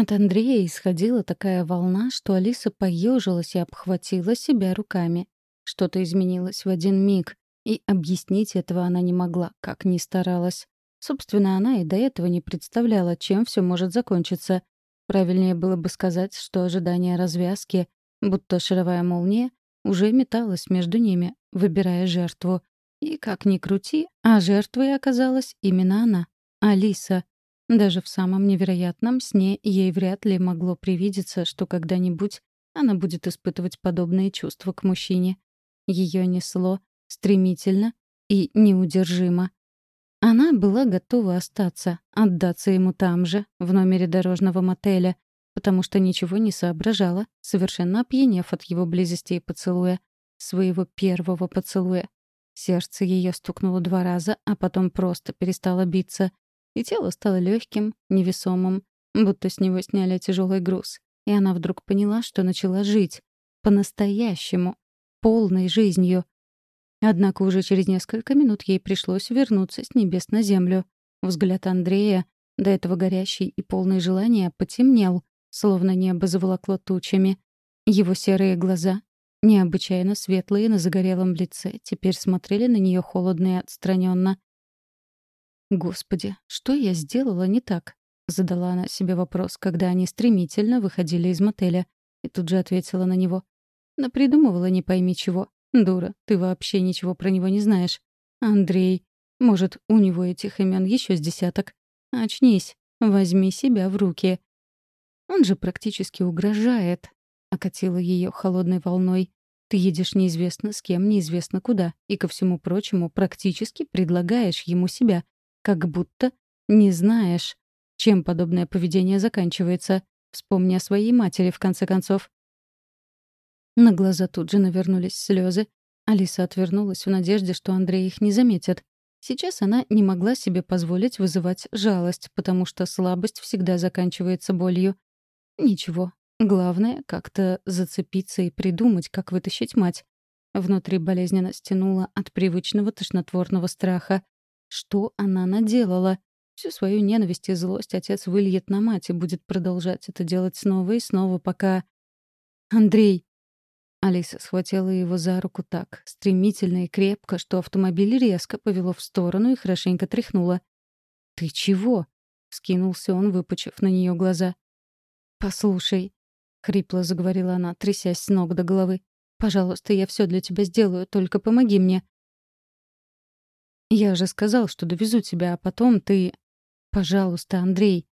От Андрея исходила такая волна, что Алиса поежилась и обхватила себя руками. Что-то изменилось в один миг, и объяснить этого она не могла, как ни старалась. Собственно, она и до этого не представляла, чем все может закончиться. Правильнее было бы сказать, что ожидание развязки, будто шаровая молния, уже металась между ними, выбирая жертву. И как ни крути, а жертвой оказалась именно она, Алиса. Даже в самом невероятном сне ей вряд ли могло привидеться, что когда-нибудь она будет испытывать подобные чувства к мужчине. Ее несло стремительно и неудержимо. Она была готова остаться, отдаться ему там же, в номере дорожного мотеля, потому что ничего не соображала, совершенно опьянев от его близости и поцелуя, своего первого поцелуя. Сердце ее стукнуло два раза, а потом просто перестало биться, и тело стало легким, невесомым, будто с него сняли тяжелый груз. И она вдруг поняла, что начала жить. По-настоящему. Полной жизнью. Однако уже через несколько минут ей пришлось вернуться с небес на землю. Взгляд Андрея, до этого горящий и полный желания, потемнел, словно небо заволокло тучами. Его серые глаза, необычайно светлые на загорелом лице, теперь смотрели на нее холодно и отстраненно. «Господи, что я сделала не так?» — задала она себе вопрос, когда они стремительно выходили из мотеля, и тут же ответила на него. «Напридумывала не пойми чего. Дура, ты вообще ничего про него не знаешь. Андрей. Может, у него этих имен еще с десяток. Очнись, возьми себя в руки. Он же практически угрожает. Окатила ее холодной волной. Ты едешь неизвестно с кем, неизвестно куда, и, ко всему прочему, практически предлагаешь ему себя, как будто не знаешь, чем подобное поведение заканчивается. Вспомни о своей матери, в конце концов. На глаза тут же навернулись слезы. Алиса отвернулась в надежде, что Андрей их не заметит. Сейчас она не могла себе позволить вызывать жалость, потому что слабость всегда заканчивается болью. Ничего. Главное — как-то зацепиться и придумать, как вытащить мать. Внутри болезненно стянуло от привычного тошнотворного страха. Что она наделала? Всю свою ненависть и злость отец выльет на мать и будет продолжать это делать снова и снова, пока... «Андрей!» Алиса схватила его за руку так, стремительно и крепко, что автомобиль резко повело в сторону и хорошенько тряхнуло. «Ты чего?» — скинулся он, выпучив на нее глаза. «Послушай», — хрипло заговорила она, трясясь с ног до головы. «Пожалуйста, я все для тебя сделаю, только помоги мне». «Я же сказал, что довезу тебя, а потом ты...» «Пожалуйста, Андрей».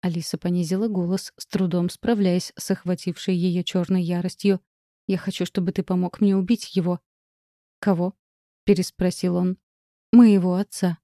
Алиса понизила голос, с трудом справляясь с охватившей ее черной яростью. Я хочу, чтобы ты помог мне убить его». «Кого?» — переспросил он. «Моего отца»,